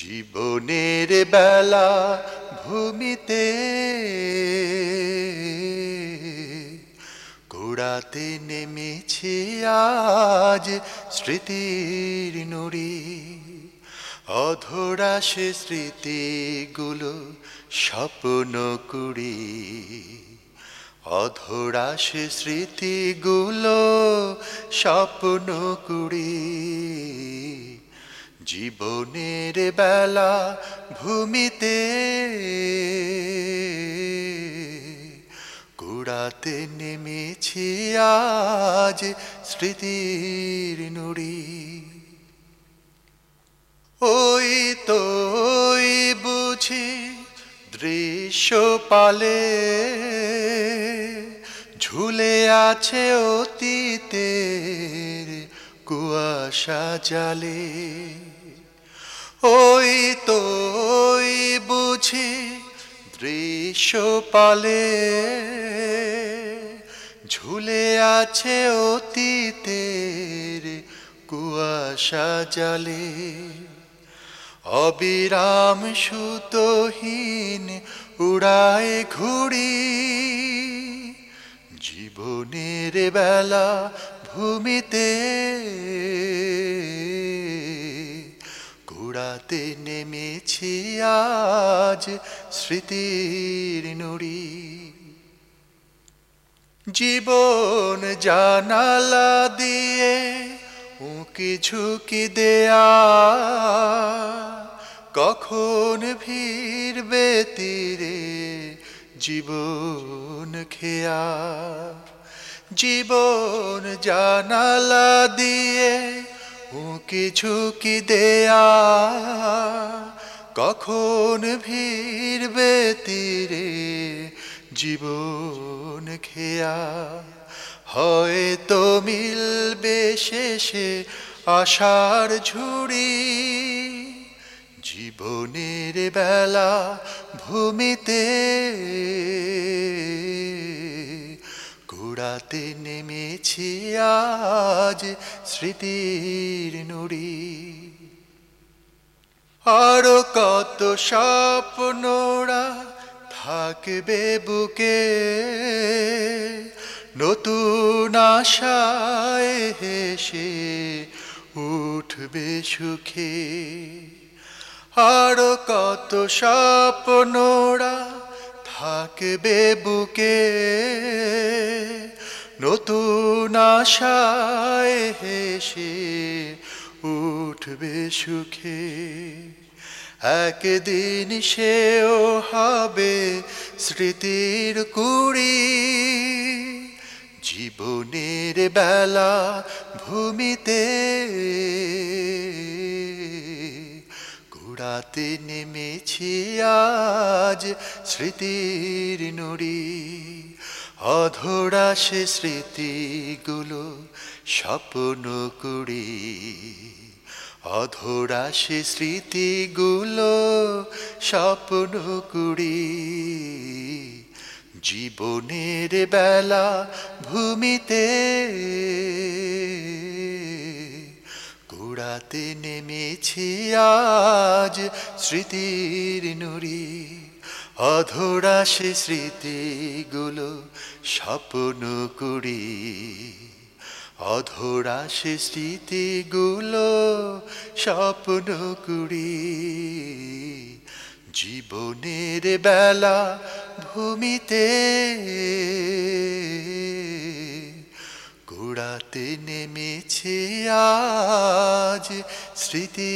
জীবনের বেলা ভূমিতে গোড়াতে নেমেছে আজ স্মৃতির নুড়ি। অধরা সে স্মৃতিগুলো স্বপ্ন কুড়ি। অধরা সে স্মৃতিগুলো স্বপ্ন কুড়ি। জীবনের বেলা ভূমিতে কুড়াতে নেমেছি আজ স্মৃতির নুড়ি। ওই তো বুঝি দৃশ্য পালে, ঝুলে আছে অতীতের কুয়াশা জালে, ওই তো বুঝি দৃশ্য পালে ঝুলে আছে অতীতের কুয়াশা জালে, অবিরাম সুতোহীন উড়ায় ঘুড়ি। জীবনের বেলা ভূমিতে কুড়াতে নেমেছি আজ স্মৃতির নুড়ি। জীবন জানালা দিয়ে উঁকি ঝুঁকি দেয়া, কখন ভিড়বে তীরে জীবন খেয়া। জীবন জানালা দিয়ে উঁকি ঝুঁকি দেয়া? কখন ভিড়বে তীরে জীবন খেয়া? হয়তো মিলবে শেষে আশার ঝুড়ি। জীবনের বেলা ভূমিতে কুড়াতে নেমেছি আজ স্মৃতির নুড়ি। আরও কত স্বপ্নরা থাকবে বুকে। নতুন আশায় হেসে উঠবে সুখে। আরও কত স্বপ্নরা থাকবে বুকে। নতুন আশায় হেসে উঠবে সুখে। একদিন সেও হবে স্মৃতির কুড়ি। জীবনের বেলা ভূমিতে কুড়াতে নেমেছি আজ স্মৃতির নুড়ি। অধরা সে স্মৃতিগুলো স্বপ্ন কুড়ি। অধরা সে স্মৃতিগুলো স্বপ্ন কুড়ি। জীবনের বেলা ভূমিতে কুড়াতে নেমেছি আজ স্মৃতির নুড়ি। অধরা সে স্মৃতিগুলো স্বপ্ন কুড়ি। অধরা সে স্মৃতিগুলো স্বপ্ন কুড়ি। জীবনের বেলা ভূমিতে কুড়াতে নেমেছে আজ স্মৃতি